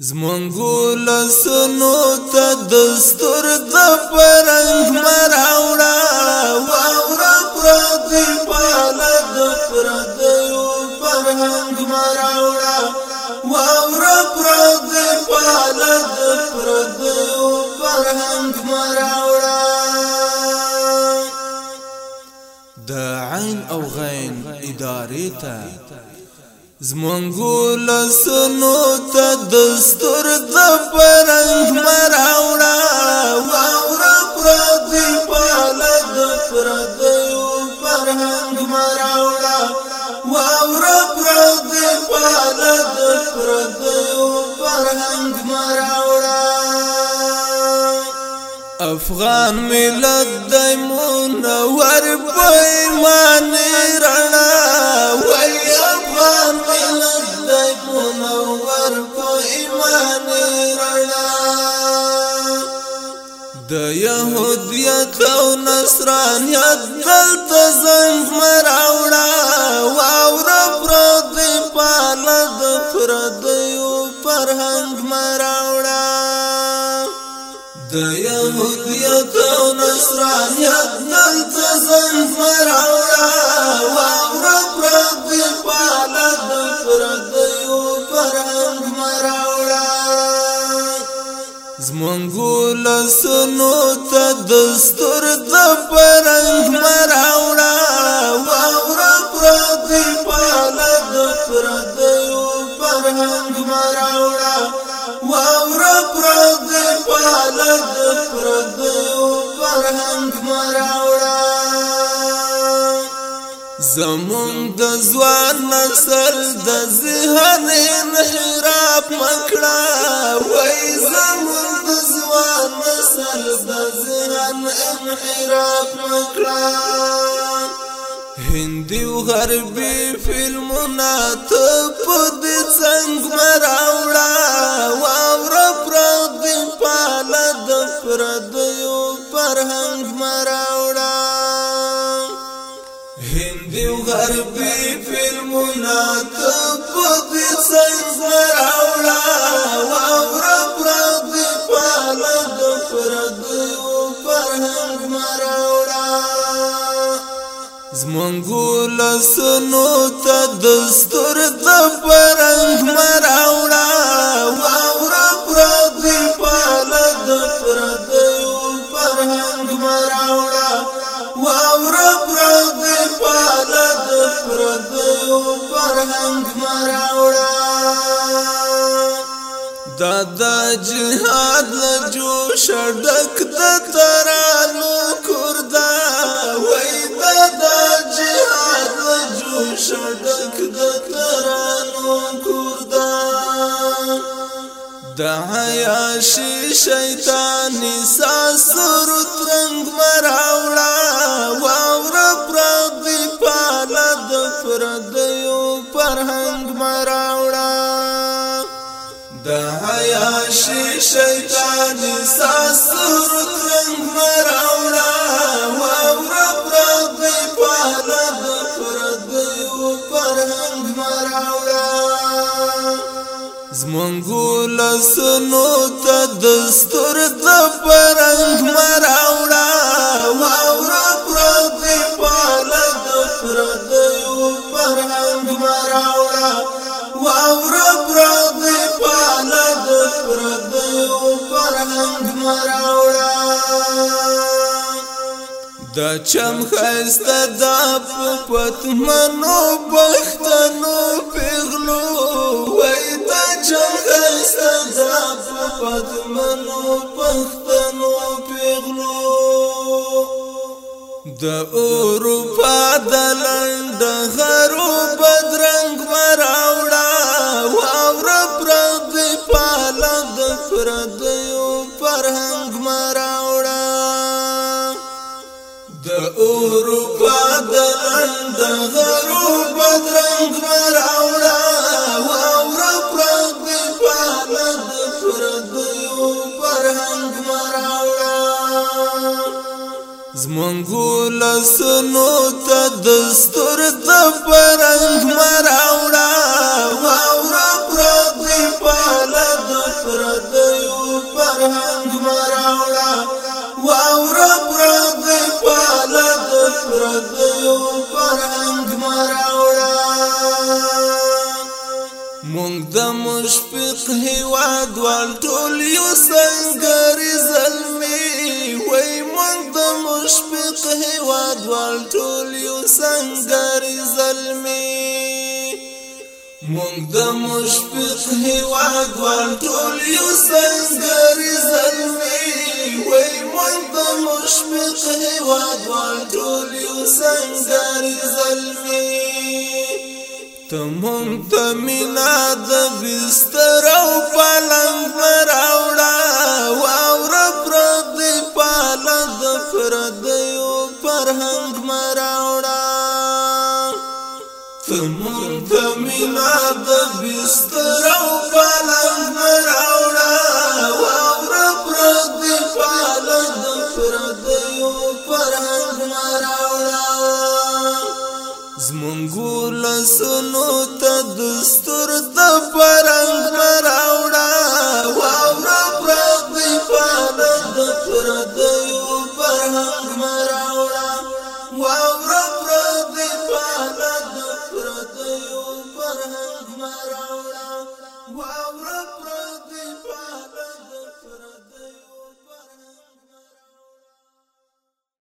زمونږ لسنو ته دستور د پرنګ مراوړه واوره پردي پاله د پردیو پرنګ مراوړه واوره پردي پاله د پردیو پرنګ مراوړه د عین او غین ادارې ته زمونګول سنو ته دستور د پرنګ مراوړه واوره پردي پال د پردیو پرنګ مراوړه واوره پردي پال د پردیو پرنګ مراوړه افغان ملت دایمون ور په ایمان رڼا وای د يهوديت او نصرانيت دلته زنګ مراوړه واوره پردې پاله د پردیو فرهنګ مراوړه د يهوديت او نصرانيت دلته زنګ مراوړه واوره پردې پاله زمونګول سنو ته دستور د پرنګ مراوړا واورا پردي پال د پردیو پرنګ مراوړا واورا پردي پال د پردیو پرنګ مراوړا زمون د ځوان نسل د ذهن انحراف مکړه انحراف مكران هندي وغربي في المنات بدي سنگ مراولا وابرا براضي فالا دفرا ديو برهنج مراولا هندي وغربي في المنات بدي سنگ زمونګول سنو ته دستور د پرنګ مراوړا واورا پرد پال د پرد یو پرنګ مراوړا واورا پرد پال د پرد یو پرنګ مراوړا دادا جهاد له جوش ډک د ترا د حیا شي شیطان ساسر ترنګ مراوړا واور پرد پال د پرد یو پرهنګ مراوړا د حیا شي شیطان ساسر ترنګ مراوړا زمونګول سنو ته دستور د پرنګ مراوړا واورا پروت پال د پرد یو پرنګ مراوړا واورا پروت پال د پرد یو پرنګ مراوړا د چم خسته د پت منو بختنو پیغلو وای چم خسته ځاب پدمنو پښتنو پیغلو د اروپا د لنډه مراوړه زمونږ لسنو ته دستور ته پرنګ مراوړه واورا پردي پاله د پردیو پرنګ مراوړه واورا پردي پاله د پردیو پرنګ مراوړه مونږ د مشف مال ټول یو سنگر زلمی وای مند مشفق هواد وال ټول یو سنگر زلمی مونږ د مشفق هواد وال ټول یو سنگر زلمی وای مند مشفق هواد وال ټول یو سنگر زلمی تمون ته مینا د بستر او پلنګ مراوړا واور پر دې پال د پر دې او پرهنګ مراوړا تمون ته مینا د بستر او ته دستور ته پرنګ مرا